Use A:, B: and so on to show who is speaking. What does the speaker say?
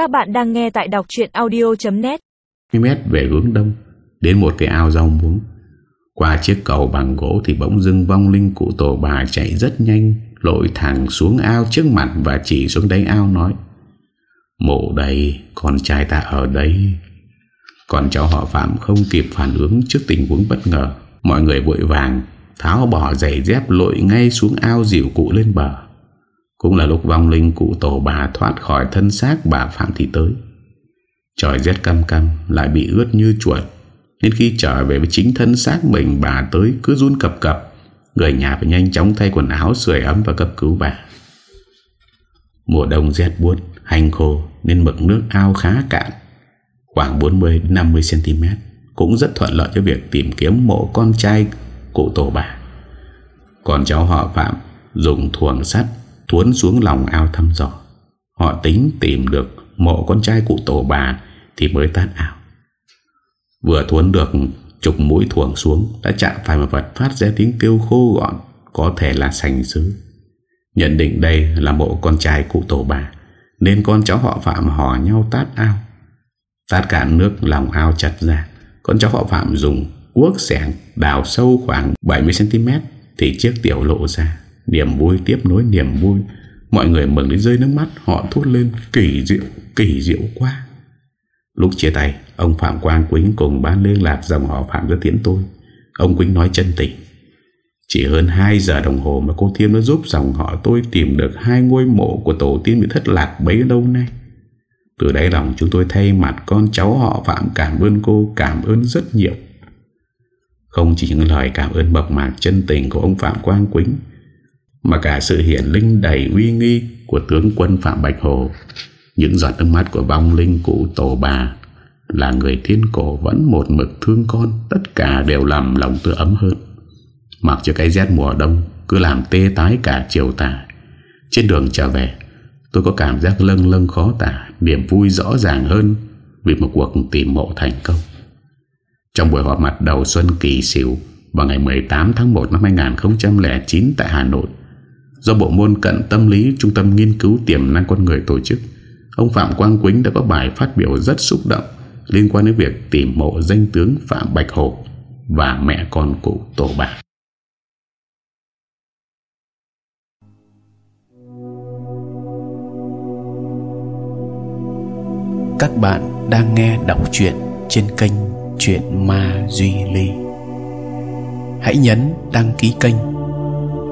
A: Các bạn đang nghe tại đọc chuyện audio.net
B: mét về hướng đông, Đến một cái ao rau muống. Qua chiếc cầu bằng gỗ Thì bỗng dưng vong linh cụ tổ bà chạy rất nhanh, Lội thẳng xuống ao trước mặt Và chỉ xuống đáy ao nói, Mộ đây Con trai ta ở đây. Còn cháu họ Phạm không kịp phản ứng Trước tình huống bất ngờ, Mọi người vội vàng Tháo bỏ giày dép lội ngay xuống ao dịu cụ lên bờ. Cũng là lúc vong linh cụ tổ bà thoát khỏi thân xác bà Phạm Thị tới. Trời rét căm căm Lại bị ướt như chuột. Nên khi trở về với chính thân xác mình, Bà tới cứ run cập cập, Người nhà phải nhanh chóng thay quần áo, Sưởi ấm và cấp cứu bà. Mùa đông rét buốt Hành khô, nên mực nước ao khá cạn. Khoảng 40-50cm Cũng rất thuận lợi cho việc tìm kiếm mộ con trai cụ tổ bà. Còn cháu họ Phạm Dùng thuồng sắt Thuốn xuống lòng ao thăm dò. Họ tính tìm được mộ con trai cụ tổ bà Thì mới tát ao Vừa thuấn được chục mũi thuồng xuống, Đã chạm phải một vật phát ra tiếng kêu khô gọn, Có thể là sành sứ. Nhận định đây là mộ con trai cụ tổ bà, Nên con cháu họ Phạm hò nhau tát ao. Tát cạn nước lòng ao chặt ra, Con cháu họ Phạm dùng cuốc sẻng đào sâu khoảng 70cm Thì chiếc tiểu lộ ra. Niềm vui tiếp nối niềm vui Mọi người mừng đến rơi nước mắt Họ thốt lên kỳ diệu Kỳ diệu quá Lúc chia tay Ông Phạm Quang Quýnh cùng ban liên lạc dòng họ Phạm ra tiễn tôi Ông Quýnh nói chân tình Chỉ hơn 2 giờ đồng hồ mà cô Thiêm đã giúp dòng họ tôi tìm được hai ngôi mộ của tổ tiên bị thất lạc bấy lâu nay. Từ đáy lòng chúng tôi thay mặt con cháu họ Phạm cảm ơn cô, cảm ơn rất nhiều. Không chỉ những lời cảm ơn bậc mạc chân tình của ông Phạm Quang Quýnh mà cả sự hiển linh đầy uy nghi của tướng quân Phạm Bạch Hồ. Những giọt nước mắt của vong linh cụ tổ bà Là người thiên cổ vẫn một mực thương con Tất cả đều làm lòng tôi ấm hơn. Mặc cho cái rét mùa đông Cứ làm tê tái cả chiều tà Trên đường trở về Tôi có cảm giác lâng lâng khó tả Niềm vui rõ ràng hơn Vì một cuộc tìm mộ thành công. Trong buổi họp mặt đầu xuân kỳ xỉu vào ngày 18 tháng 1 năm 2009 tại Hà Nội, do Bộ môn cận tâm lý Trung tâm Nghiên cứu Tiềm năng con người tổ chức, ông Phạm Quang Quýnh đã có bài phát biểu rất xúc động liên quan đến việc tìm mộ danh tướng Phạm Bạch Hồ và mẹ con cụ Tổ Bạc.
C: Các bạn đang nghe đọc truyện trên kênh Chuyện Ma Duy Ly Hãy nhấn đăng ký kênh